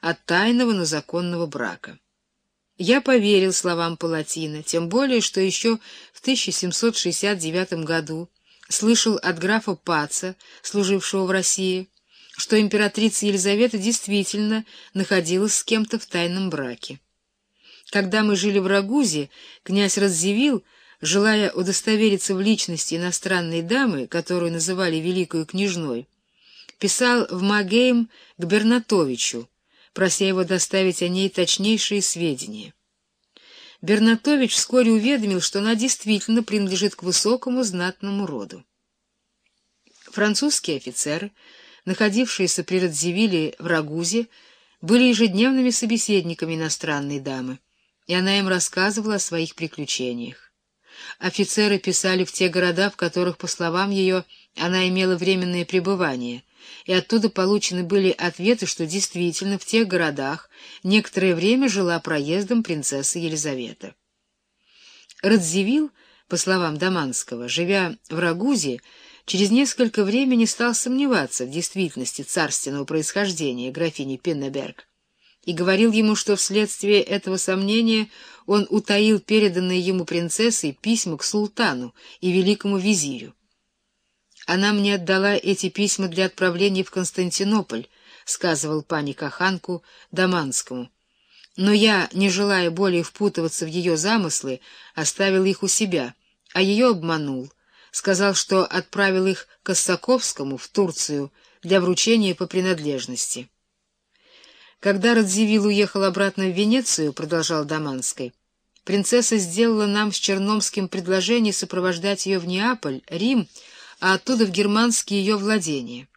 от тайного, но законного брака. Я поверил словам Палатина, тем более, что еще в 1769 году слышал от графа Паца, служившего в России, что императрица Елизавета действительно находилась с кем-то в тайном браке. Когда мы жили в Рагузе, князь Радзивилл, желая удостовериться в личности иностранной дамы, которую называли Великую княжной, писал в Магейм к Бернатовичу, прося его доставить о ней точнейшие сведения. Бернатович вскоре уведомил, что она действительно принадлежит к высокому знатному роду. Французские офицеры, находившиеся при Радзивилле в Рагузе, были ежедневными собеседниками иностранной дамы, и она им рассказывала о своих приключениях. Офицеры писали в те города, в которых, по словам ее, она имела временное пребывание — и оттуда получены были ответы, что действительно в тех городах некоторое время жила проездом принцесса Елизавета. Радзивилл, по словам Даманского, живя в Рагузе, через несколько времени стал сомневаться в действительности царственного происхождения графини Пеннеберг и говорил ему, что вследствие этого сомнения он утаил переданные ему принцессой письма к султану и великому визирю. Она мне отдала эти письма для отправления в Константинополь, — сказывал пани Каханку Даманскому. Но я, не желая более впутываться в ее замыслы, оставил их у себя, а ее обманул. Сказал, что отправил их к Осаковскому в Турцию для вручения по принадлежности. Когда Радзивилл уехал обратно в Венецию, — продолжал Даманской, — принцесса сделала нам с Черномским предложение сопровождать ее в Неаполь, Рим, а оттуда в германские ее владения.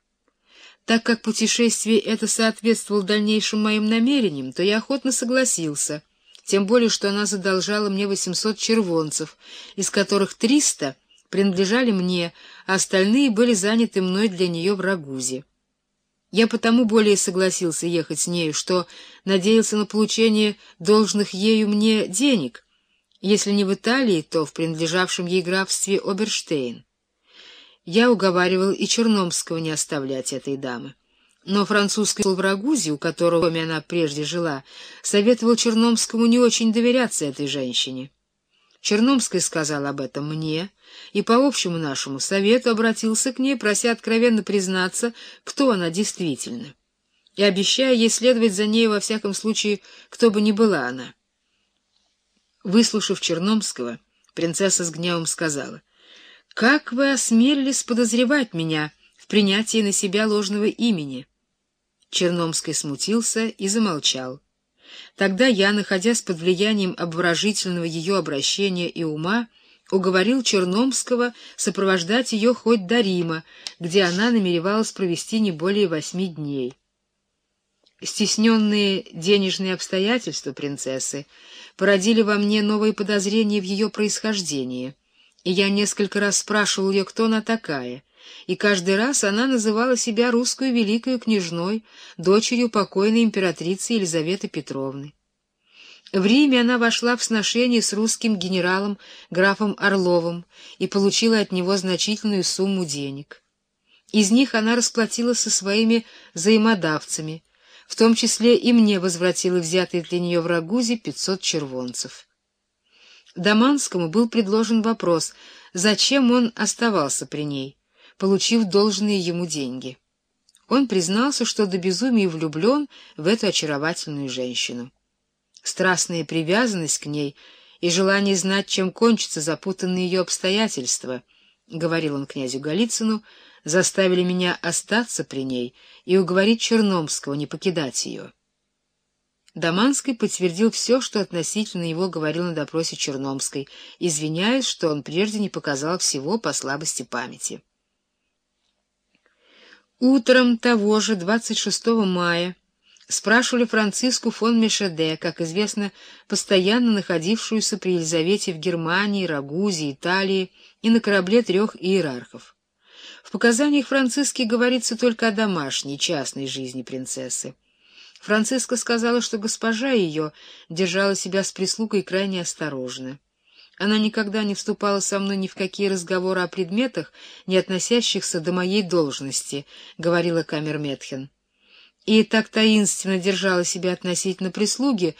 Так как путешествие это соответствовало дальнейшим моим намерениям, то я охотно согласился, тем более что она задолжала мне 800 червонцев, из которых 300 принадлежали мне, а остальные были заняты мной для нее в Рагузе. Я потому более согласился ехать с нею, что надеялся на получение должных ею мне денег, если не в Италии, то в принадлежавшем ей графстве Оберштейн. Я уговаривал и Черномского не оставлять этой дамы. Но французский в Рагузе, у которого она прежде жила, советовал Черномскому не очень доверяться этой женщине. Черномский сказал об этом мне и по общему нашему совету обратился к ней, прося откровенно признаться, кто она действительно, и обещая ей следовать за ней во всяком случае, кто бы ни была она. Выслушав Черномского, принцесса с гневом сказала — как вы осмелились подозревать меня в принятии на себя ложного имени? Черномский смутился и замолчал. Тогда я, находясь под влиянием обворожительного ее обращения и ума, уговорил Черномского сопровождать ее хоть до Рима, где она намеревалась провести не более восьми дней. Стесненные денежные обстоятельства принцессы породили во мне новые подозрения в ее происхождении — я несколько раз спрашивал ее, кто она такая, и каждый раз она называла себя русскую великою княжной, дочерью покойной императрицы Елизаветы Петровны. В Риме она вошла в сношение с русским генералом графом Орловым и получила от него значительную сумму денег. Из них она расплатилась со своими взаимодавцами, в том числе и мне возвратила взятые для нее в Рагузе пятьсот червонцев. Даманскому был предложен вопрос, зачем он оставался при ней, получив должные ему деньги. Он признался, что до безумия влюблен в эту очаровательную женщину. Страстная привязанность к ней и желание знать, чем кончатся запутанные ее обстоятельства, — говорил он князю Голицыну, — заставили меня остаться при ней и уговорить Черномского не покидать ее. Даманский подтвердил все, что относительно его говорил на допросе Черномской, извиняясь, что он прежде не показал всего по слабости памяти. Утром того же 26 мая спрашивали Франциску фон Мешеде, как известно, постоянно находившуюся при Елизавете в Германии, Рагузе, Италии и на корабле трех иерархов. В показаниях Франциски говорится только о домашней, частной жизни принцессы. Франциска сказала, что госпожа ее держала себя с прислугой крайне осторожно. Она никогда не вступала со мной ни в какие разговоры о предметах, не относящихся до моей должности, — говорила Камерметхен. и так таинственно держала себя относительно прислуги,